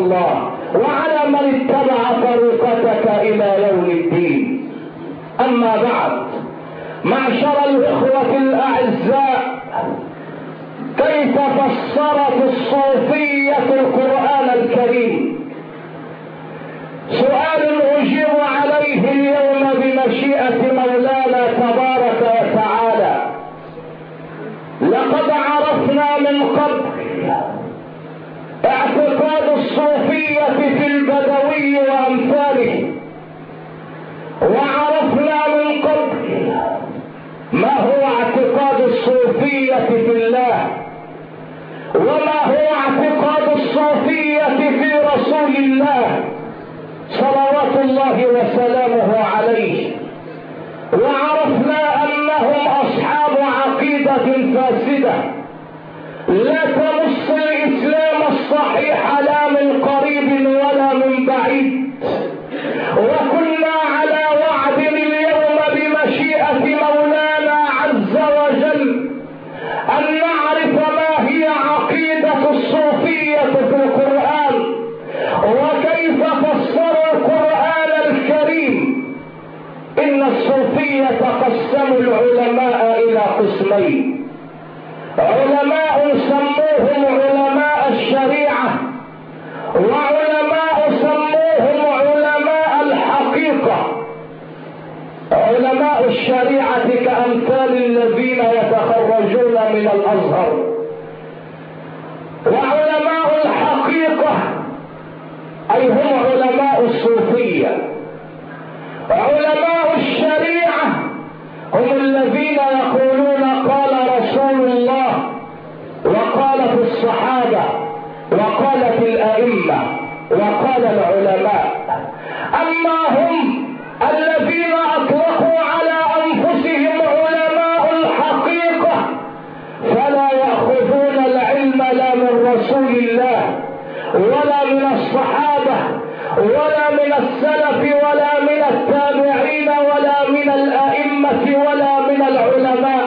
الله. وعلى من اتبع طريقتك إلى يوم الدين. أما بعد معشر الإخوة الأعزاء كيف فسرت الصوفية القرآن الكريم؟ سؤال أجيب عليه اليوم بمشيئة مولانا تبارك وتعالى. لقد عرفنا من قبل اعتقاد الصوفية في البدوي وأمثاله. وعرفنا من قبل ما هو اعتقاد الصوفية في الله. وما هو اعتقاد الصوفية في رسول الله صلوات الله وسلامه عليه. وعرفنا أنهم أصحاب عقيدة فاسدة. لا تمس الإسلام الصحيح لا من قريب ولا من بعيد. وكنا على وعد اليوم بمشيئة مولانا عز وجل أن نعرف ما هي عقيدة الصوفية في القرآن وكيف فسر القرآن الكريم. إن الصوفية قسموا العلماء إلى قسمين. علماء سموهم علماء الشريعة وعلماء سموهم علماء الحقيقة. علماء الشريعة كأمثال الذين يتخرجون من الأزهر. وعلماء الحقيقة أي هم علماء الصوفية. علماء الشريعة هم الذين يقولون قال رسول الله وقالت الصحابة وقالت الأئمة وقال العلماء. هم الذين أطلقوا على أنفسهم علماء الحقيقة. فلا يأخذون العلم لا من رسول الله ولا من الصحابة ولا من السلف ولا من التابعين ولا من الأئمة ولا من العلماء.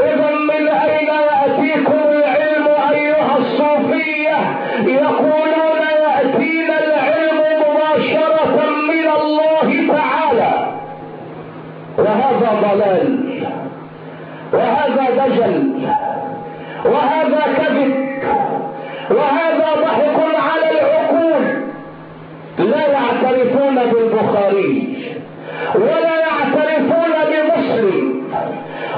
إذا من أين يأتيكم العلم أيها الصوفية؟ يقولون وهذا ضلال وهذا دجل وهذا كذب وهذا ضحك على العقول. لا يعترفون بالبخاري ولا يعترفون بمسلم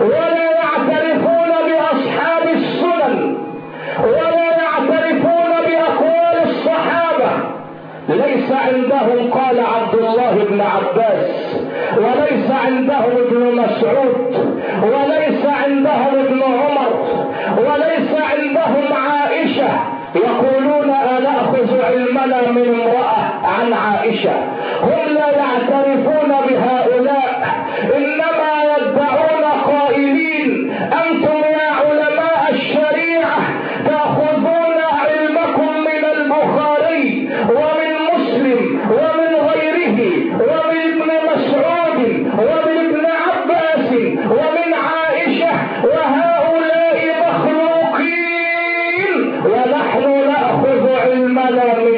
ولا يعترفون بأصحاب السنن ولا يعترفون بأقوال الصحابة. ليس عندهم قال عبد الله بن عباس. وليس عندهم ابن مسعود وليس عندهم ابن عمر وليس عندهم عائشة. يقولون أنأخذ علمنا من امرأة عن عائشة. هم لا يعترفون بهؤلاء إنما يدعون قائلين أنتم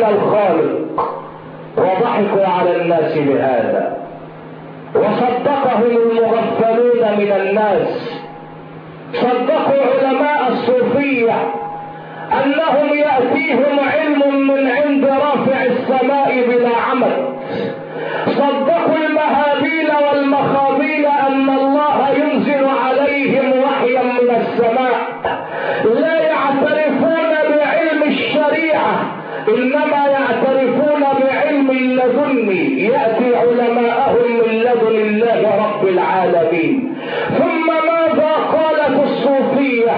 من الخالق. وضحكوا على الناس بهذا. وصدقهم المغفلون من الناس. صدقوا علماء الصوفية أنهم يأتيهم علم من عند رافع السماء بلا عمل. صدقوا المهابيل والمخابيل أن الله ينزل عليهم وحيا من السماء. إنما يعترفون بعلم لدني يأتي علماءهم من لدن الله رب العالمين. ثم ماذا قالت الصوفية؟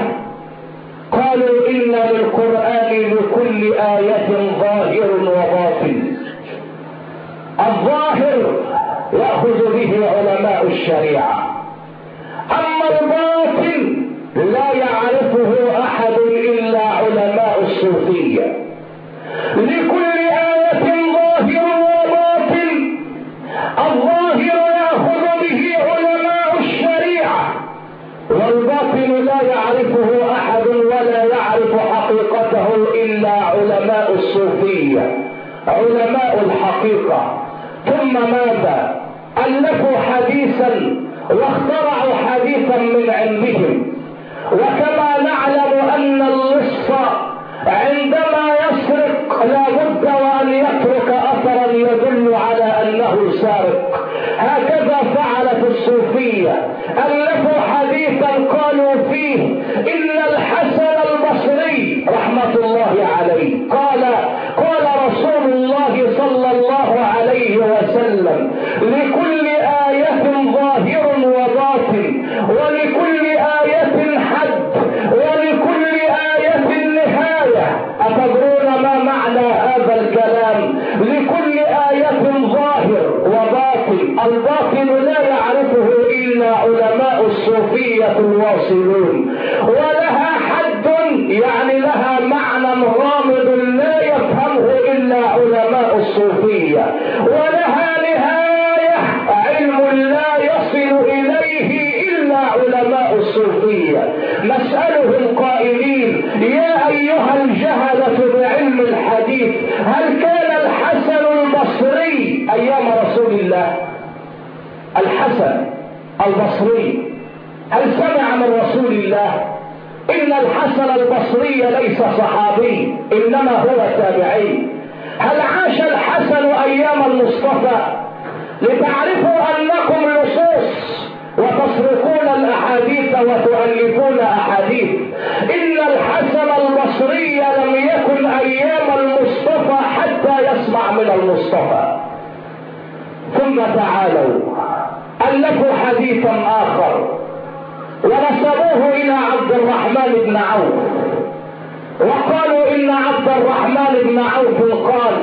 قالوا إن للقرآن لكل آية ظاهر وباطن. الظاهر يأخذ به علماء الشريعة. أما الباطن البصري. هل سمع من رسول الله؟ إن الحسن البصري ليس صحابي إنما هو تابعي. هل عاش الحسن أيام المصطفى؟ لتعرفوا أنكم لصوص وتصرفون الأحاديث وتؤلفون أحاديث. إن الحسن البصري لم يكن أيام المصطفى حتى يسمع من المصطفى. ثم تعالوا. ألفوا حديثا آخر. ونسبوه إلى عبد الرحمن بن عوف. وقالوا إن عبد الرحمن بن عوف قال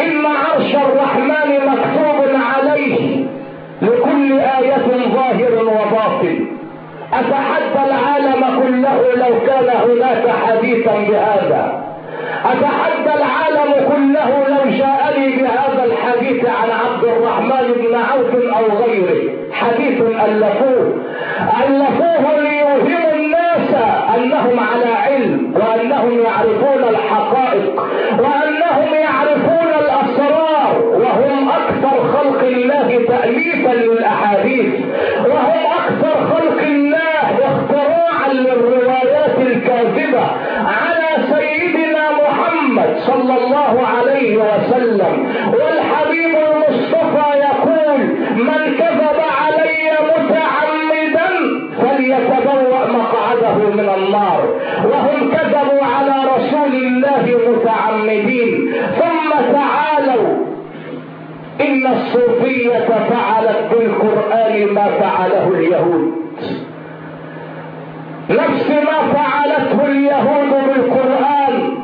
إن عرش الرحمن مكتوب عليه لكل آية ظاهر وباطن. أتحدى العالم كله لو كان هناك حديثا بهذا؟ أتحدى العالم كله لو جاءني بهذا الحديث عن عبد الرحمن بن عوف أو غيره. حديث ألفوه. ألفوه ليوهموا الناس أنهم على علم. صلى الله عليه وسلم. والحبيب المصطفى يقول من كذب علي متعمدا فليتبوأ مقعده من النار. وهم كذبوا على رسول الله متعمدين. ثم تعالوا. إن الصوفية فعلت بالقرآن ما فعله اليهود. نفس ما فعلته اليهود بالقرآن.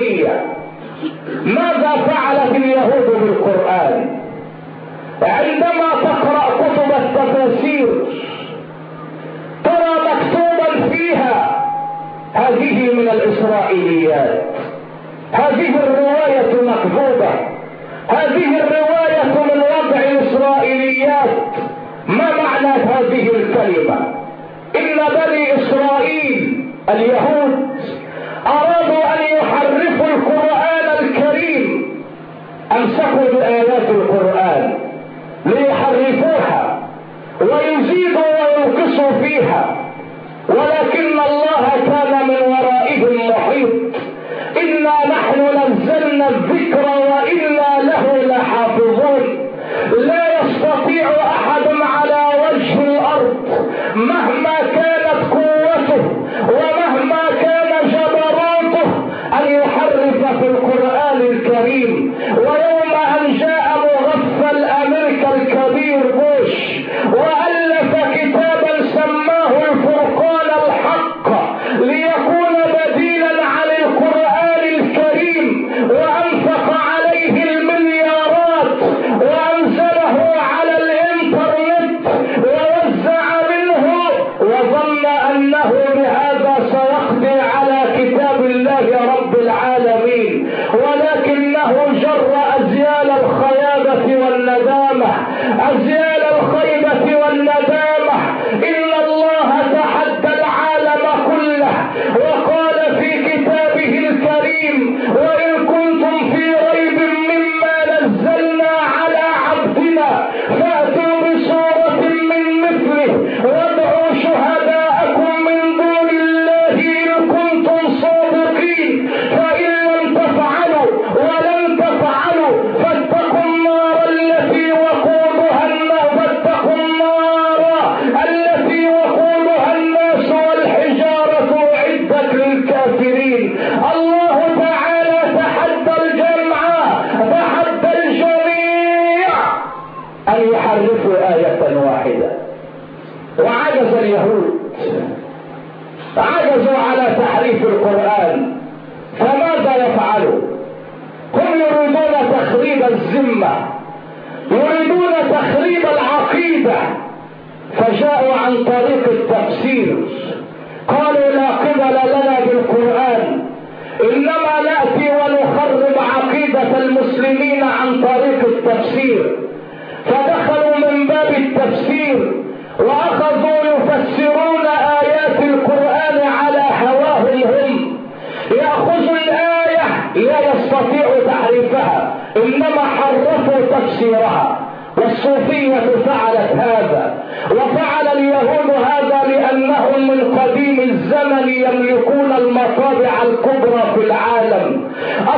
الصوفية ماذا فعلت اليهود بالقرآن؟ عندما تقرأ كتب التفاسير ترى مكتوبا فيها هذه من الإسرائيليات. هذه الرواية مكذوبة. هذه الرواية من وضع الإسرائيليات ما معنى هذه الكلمة؟ إن بني إسرائيل اليهود أرادوا أن يحرفوا القرآن الكريم. أمسكوا بآيات القرآن ليحرفوها ويزيدوا وينقصوا فيها. ولكن الله كان من ورائهم محيط. إنا نحن نزلنا الذكر وإنا له لحافظون. لا يستطيع أحد على وجه الأرض مهما كانت قوته ومهما القرآن إنما حرفوا تفسيرها والصوفية فعلت هذا وفعل اليهود هذا لأنهم من قديم الزمن يملكون المطابع الكبرى في العالم.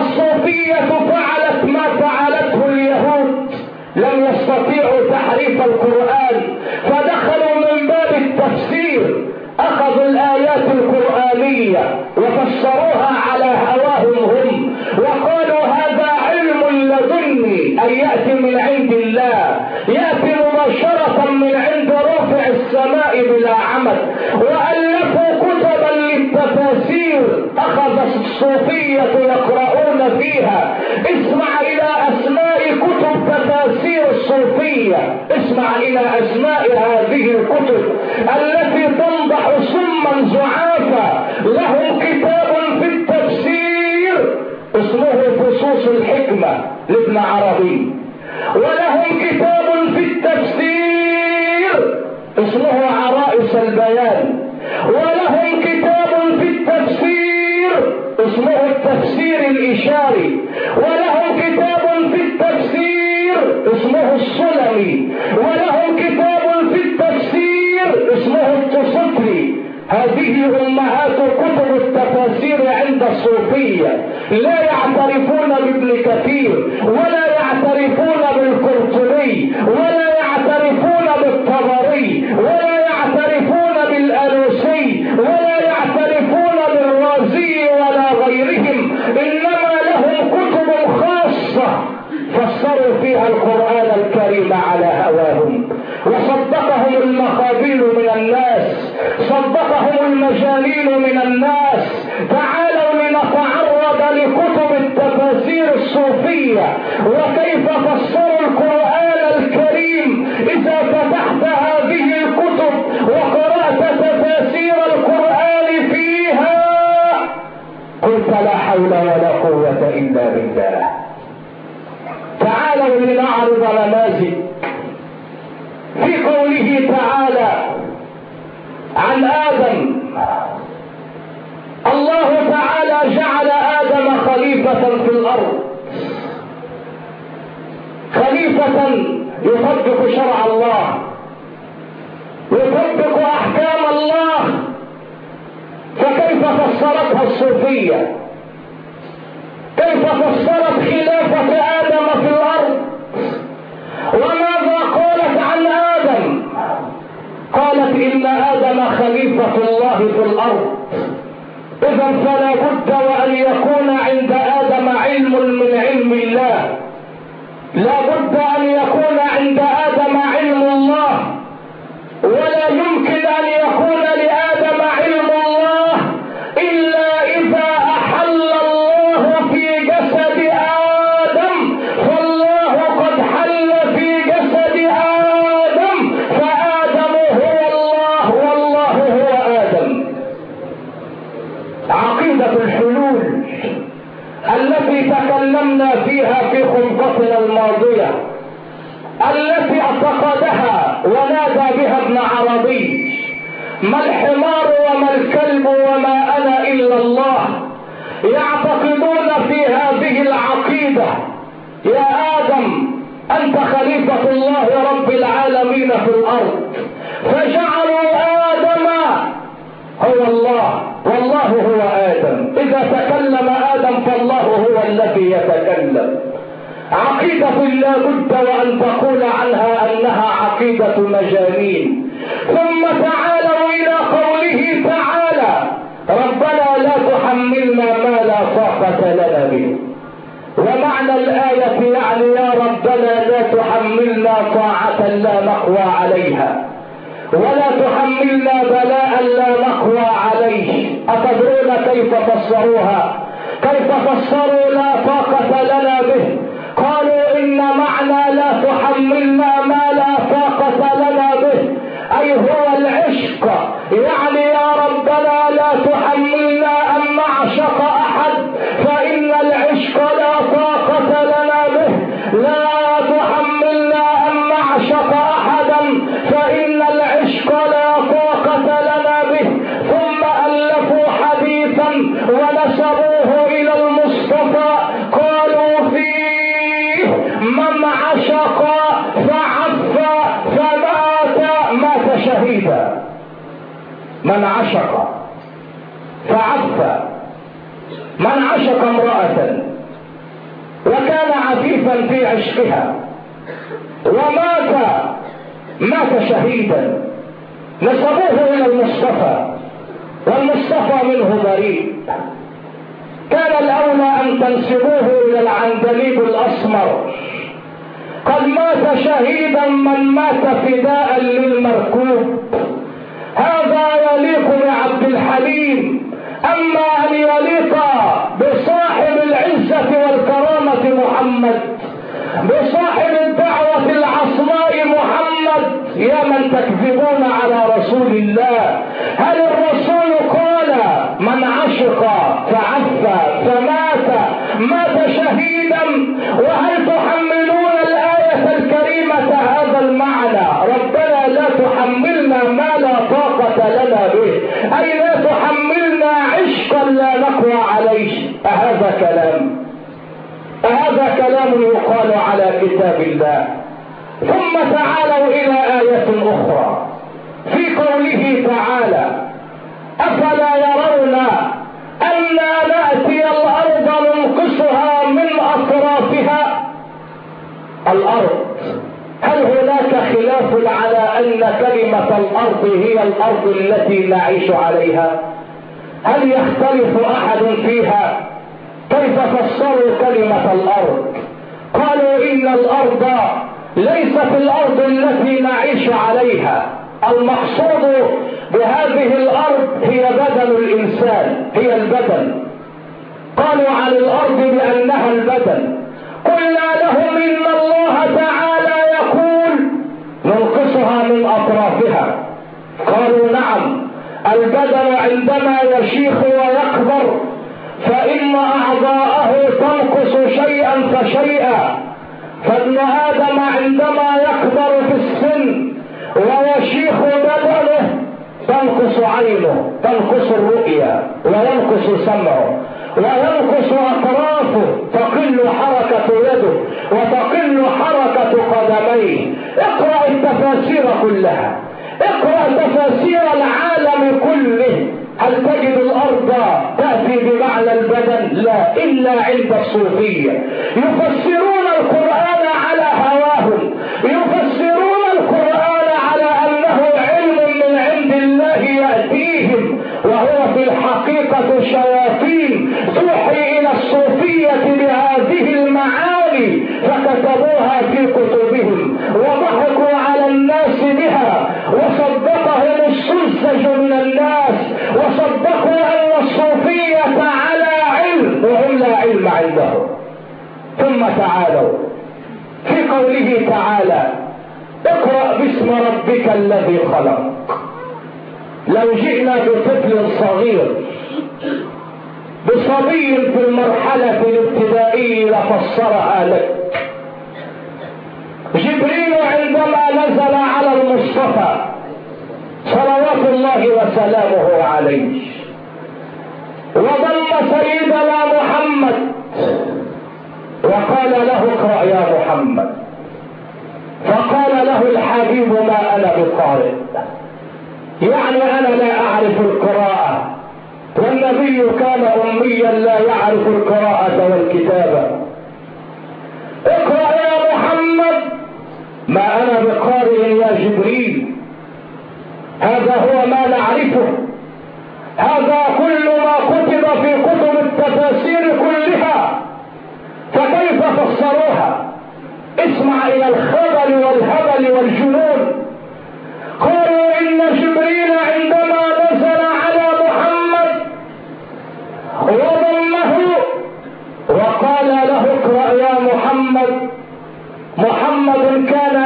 الصوفية فعلت ما فعلته اليهود لم يستطيعوا تحريف القرآن فدخلوا من باب التفسير أخذوا الآيات القرآنية وفسروها على هواهم هم وقالوا هذا أن يأتي من عند الله. يأتي مباشرة من عند رافع السماء بلا عمد. وألفوا كتبا للتفاسير. أخذ الصوفية يقرؤون فيها. اسمع إلى أسماء كتب تفاسير الصوفية. اسمع إلى أسماء هذه الكتب التي تنضح سما زعافا لهم كتاب اسمه فصوص الحكمة لابن عربي. ولهم كتاب في التفسير اسمه عرائس البيان. ولهم كتاب في التفسير اسمه التفسير الإشاري. ولهم كتاب في التفسير اسمه السلمي ولهم كتاب في التفسير اسمه التسطري هذه أمهات كتب التفاسير عند الصوفية. لا يعترفون بابن كثير ولا يعترفون بالقرطبي ولا يعترفون بالطبري ولا يعترفون بالألوسي ولا يعترفون بالرازي ولا غيرهم إنما فسروا فيها القرآن الكريم على هواهم. وصدقهم المخابيل من الناس. صدقهم المجانين من الناس. تعالوا لنتعرض لكتب التفاسير الصوفية. وكيف فسروا القرآن الكريم إذا فتحت هذه الكتب وقرأت تفاسير القرآن فيها؟ قلت لا حول ولا قوة إلا بالله. تعالوا لنعرض نماذج في قوله تعالى عن آدم الله تعالى جعل آدم خليفة في الأرض. خليفة يطبق شرع الله يطبق أحكام الله. فكيف فسرتها الصوفية؟ قالت إن آدم خليفة الله في الأرض. إذا فلا بد وأن يكون عند آدم علم من علم الله. لا بد أن يكون عند آدم علم الله. ولا يمكن أن يكون لآدم الماضية التي أعتقدها ونادى بها ابن عربي ما الحمار وما الكلب وما أنا إلا الله يعتقد في هذه العقيدة. يا آدم أنت خليفة الله رب العالمين في الأرض فجعلوا آدم هو الله والله هو آدم. إذا تكلم آدم فالله هو الذي يتكلم. عقيدة لا بد وأن تقول عنها أنها عقيدة مجانين. ثم تعالوا إلى قوله تعالى ربنا لا تحملنا ما لا طاقة لنا به. ومعنى الآية يعني يا ربنا لا تحملنا طاعة لا نقوى عليها. ولا تحملنا بلاء لا نقوى عليه. أتدرون كيف فسروها؟ كيف فسروا لا طاقة لنا به؟ قالوا إن معنى لا تحملنا ما لا طاقة عشق فعف من عشق امرأة وكان عفيفا في عشقها ومات مات شهيدا. نسبوه إلى المصطفى والمصطفى منه بريء كان الأولى أن تنسبوه إلى العندليب الأسمر. قد مات شهيدا من مات فداء للمركوب. هذا يليق بعبد الحليم. أما أن يليق بصاحب العزة والكرامة محمد بصاحب الدعوة العصماء محمد يا من تكذبون على رسول الله. هل الرسول قال من عشق لنا به. أي لا تحملنا عشقا لا نقوى عليه أهذا كلام. أهذا كلام يقال على كتاب الله. ثم تعالوا إلى آية أخرى. في قوله تعالى أفلا يرون أنا نأتي الأرض ننقصها من أطرافها. الأرض. هل هناك خلاف على أن كلمة الأرض هي الأرض التي نعيش عليها؟ هل يختلف أحد فيها؟ كيف فسروا كلمة الأرض؟ قالوا إن الأرض ليست الأرض التي نعيش عليها. المقصود بهذه الأرض هي بدن الإنسان هي البدن. قالوا عن الأرض بأنها البدن. قلنا لهم إن الله تعالى يقول ننقصها من أطرافها. قالوا نعم البدن عندما يشيخ ويكبر فإن أعضاءه تنقص شيئا فشيئا. فابن آدم عندما يكبر في السن ويشيخ بدنه تنقص عينه تنقص الرؤيا وينقص سمعه. وينقص أطرافه تقل حركة يده وتقل حركة قدميه. اقرأ التفاسير كلها. اقرأ تفاسير العالم كله. هل تجد الأرض تأتي بمعنى البدن؟ لا إلا عند الصوفية. يفسرون القرآن على هواهم. يفسرون وهو في الحقيقة شياطين توحي إلى الصوفية بهذه المعاني فكتبوها في كتبهم وضحكوا على الناس بها وصدقهم السلسج من الناس وصدقوا أن الصوفية على علم وهم لا علم عندهم. ثم تعالوا في قوله تعالى اقرأ باسم ربك الذي خلق. لو جئنا بطفل صغير بصبي في المرحلة الابتدائية لفسرها لك. جبريل عندما نزل على المصطفى صلوات الله وسلامه عليه وضم سيدنا محمد فقال له اقرأ يا محمد. فقال له الحبيب ما أنا بقارئ يعني أنا لا أعرف القراءة. والنبي كان أميا لا يعرف القراءة والكتابة. اقرأ يا محمد. ما أنا بقارئ يا جبريل. هذا هو ما نعرفه. هذا كل ما كتب في كتب التفاسير كلها. فكيف فسروها؟ اسمع إلى الخبل والهبل والجنون. محمد وضمه وقال له اقرأ يا محمد. محمد كان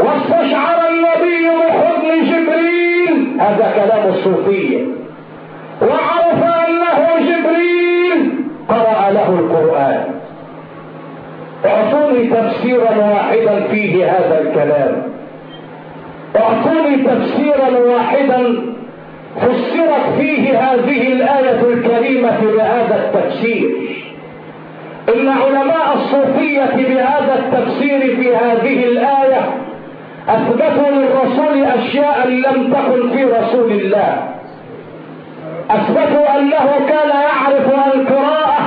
واستشعر النبي بحضن جبريل. هذا كلام الصوفية وعرف أنه جبريل قرأ له القرآن. اعطوني تفسيرا واحدا فيه هذا الكلام. اعطوني تفسيرا واحدا فسرت فيه هذه الآية الكريمة بهذا التفسير. إن علماء الصوفية بهذا التفسير في هذه الآية أثبتوا للرسول أشياء لم تكن في رسول الله. أثبتوا أنه كان يعرف القراءة.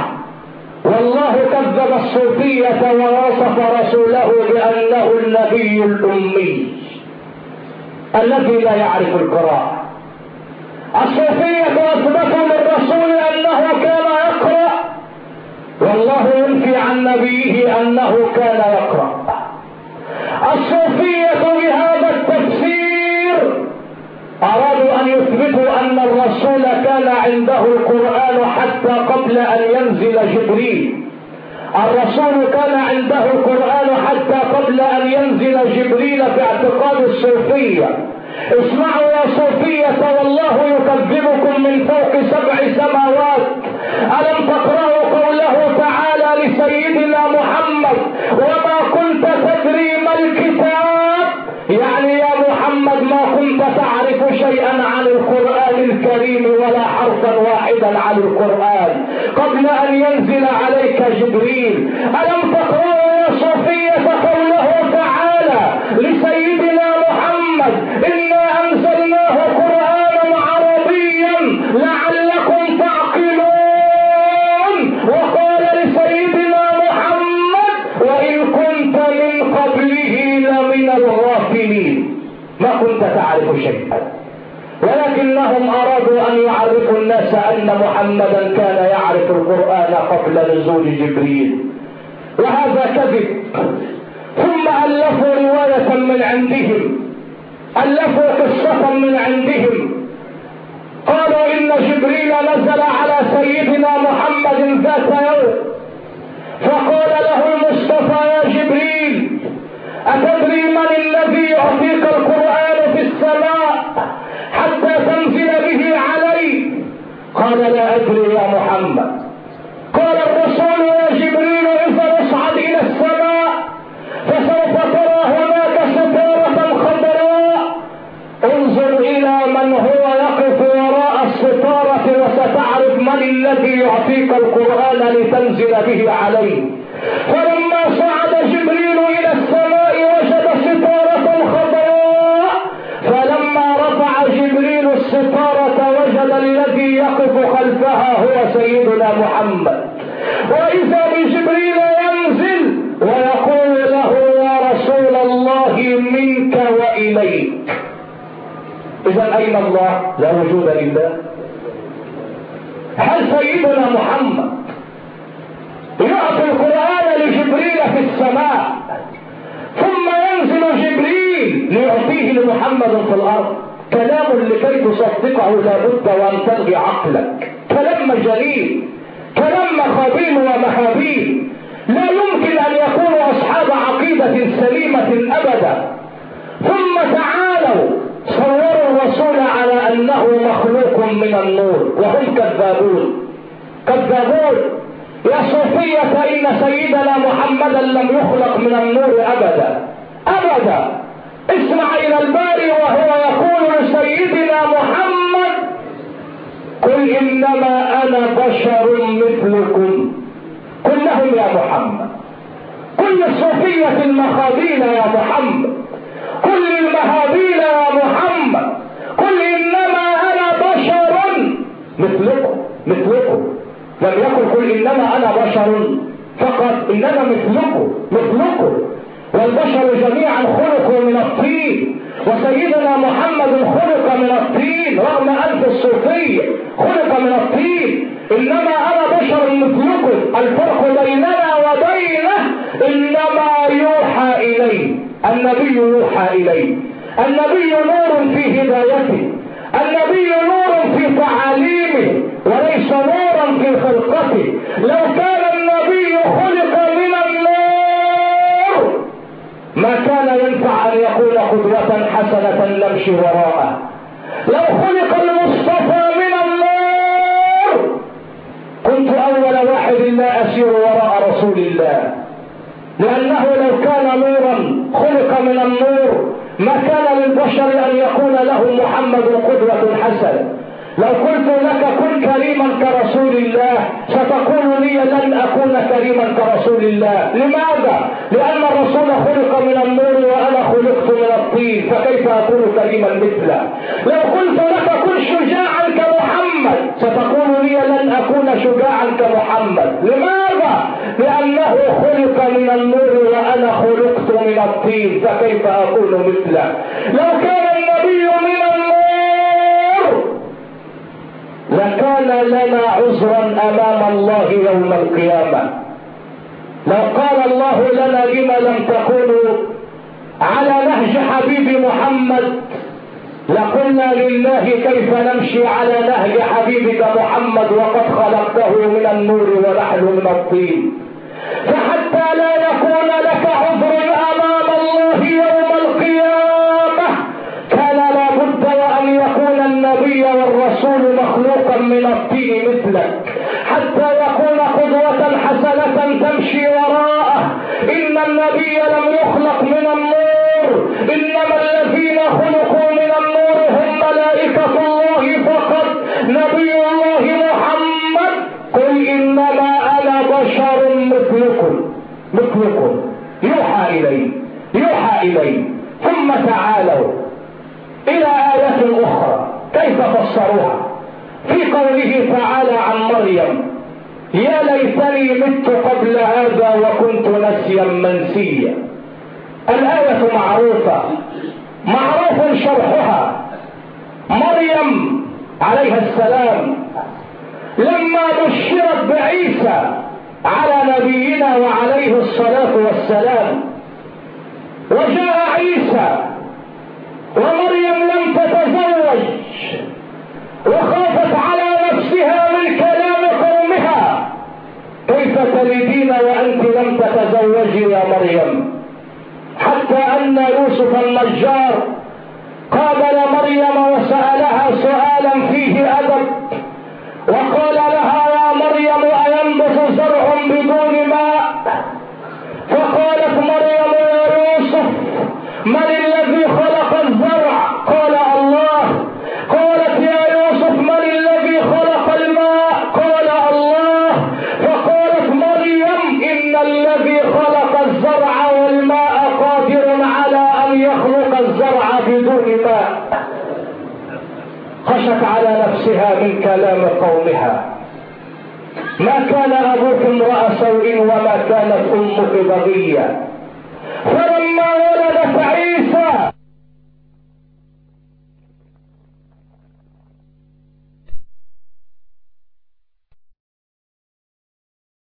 والله كذب الصوفية ووصف رسوله بأنه النبي الأمي الذي لا يعرف القراءة. الصوفية أثبتوا للرسول أنه كان يقرأ. والله ينفي عن نبيه أنه كان يقرأ. الصوفية أرادوا أن يثبتوا أن الرسول كان عنده القرآن حتى قبل أن ينزل جبريل. الرسول كان عنده القرآن حتى قبل أن ينزل جبريل في اعتقاد الصوفية. اسمعوا يا صوفية والله يكذبكم من فوق سبع سماوات. ألم تقرأوا قوله تعالى لسيدنا محمد وما كنت تدري ما الكتاب؟ يعني شيئا عن القرآن الكريم ولا حرفا واحدا عن القرآن. قبل أن ينزل عليك جبريل ألم تقرأوا يا صوفية قوله تعالى لسيدنا محمد إنا أنزلناه قرآنا عربيا لعلكم تعقلون وقال لسيدنا محمد وإن كنت من قبله لمن الغافلين ما كنت تعرف شيئا. ولكنهم أرادوا أن يعرفوا الناس أن محمدا كان يعرف القرآن قبل نزول جبريل. وهذا كذب. ثم ألفوا رواية من عندهم. ألفوا قصة من عندهم. قالوا إن جبريل نزل على سيدنا محمد ذات يوم. فقال له المصطفى يا جبريل أتدري من الذي يعطيك القرآن في السماء؟ قال لا أدري يا محمد. قال الرسول يا جبريل إذا اصعد إلى السماء فسوف ترى هناك ستارة خضراء. انظر إلى من هو يقف وراء الستارة وستعرف من الذي يعطيك القرآن لتنزل به عليه. خلفها هو سيدنا محمد. وإذا بجبريل ينزل ويقول له يا رسول الله منك وإليك. إذا أين الله؟ لا وجود لله. هل سيدنا محمد يعطي القرآن لجبريل في السماء ثم ينزل جبريل ليعطيه لمحمد في الأرض؟ كلام لكي تصدقه لابد وأن تلغي عقلك. كلام مجانين كلام مخابيل ومهابيل لا يمكن أن يكونوا أصحاب عقيدة سليمة أبدا. ثم تعالوا صوروا الرسول على أنه مخلوق من النور وهم كذابون. كذابون. يا صوفية ان سيدنا محمدا لم يخلق من النور أبدا. أبدا. اسمع إلى الباري وهو يقول لسيدنا محمد قل إنما أنا بشر مثلكم. قل لهم يا محمد. كل الصوفية المخابيل يا محمد. كل المهابيل يا محمد. قل إنما أنا بشر مثلكم. مثلكم. لم يقل قل إنما أنا بشر فقط. إنما مثلكم. مثلكم. والبشر جميعا خلقوا من الطين. وسيدنا محمد خلق من الطين رغم انف الصوفية خلق من الطين. إنما أنا بشر مثلكم الفرق بيننا وبينه إنما يوحى اليه النبي يوحى اليه النبي نور في هدايته النبي نور في تعاليمه وليس نورا في خلقته. لو كان النبي خلق من النور ما كان ينفع أن يكون قدوة حسنة نمشي وراءه. لو خلق المصطفى من النور كنت أول واحد لا أسير وراء رسول الله. لأنه لو كان نورا خلق من النور ما كان للبشر أن يكون له محمد قدوة حسنة لو قلت لك كن كريما كرسول الله ستقول لي لن أكون كريما كرسول الله. لماذا؟ لأن الرسول خلق من النور وأنا خلقت من الطين فكيف أكون كريما مثله؟ لو قلت لك كن شجاعا كمحمد ستقول لي لن أكون شجاعا كمحمد. لماذا؟ لأنه خلق من النور وأنا خلقت من الطين فكيف أكون مثله؟ لو كان النبي من النور لكان لنا عذرا أمام الله يوم القيامة. لو قال الله لنا لما لم تكونوا على نهج حبيب محمد لقلنا لله كيف نمشي على نهج حبيبك محمد وقد خلقته من النور ونحن من الطين. فحتى لا يكون لك عذر أمام الله يوم النبي والرسول مخلوقا من الطين مثلك. حتى يكون قدوة حسنة تمشي وراءه. إن النبي لم يخلق من النور. إنما الذين خلقوا من النور هم ملائكة الله فقط. نبي الله محمد. قل إنما أنا بشر مثلكم. مثلكم. يوحى إلي. يوحى إلي. ثم تعالوا. إلى آية أخرى. كيف فسروها في قوله تعالى عن مريم يا ليتني مت قبل هذا وكنت نسيا منسيا. الآية معروفة معروف شرحها. مريم عليها السلام لما بشرت بعيسى على نبينا وعليه الصلاة والسلام وجاء عيسى ومريم لم تتزوج. وخافت على نفسها من كلام قومها. كيف تلدين وأنت لم تتزوجي يا مريم؟ حتى أن يوسف النجار قابل مريم كلام قومها. ما كان أبوك امرأ سوء وما كانت أمك عيسى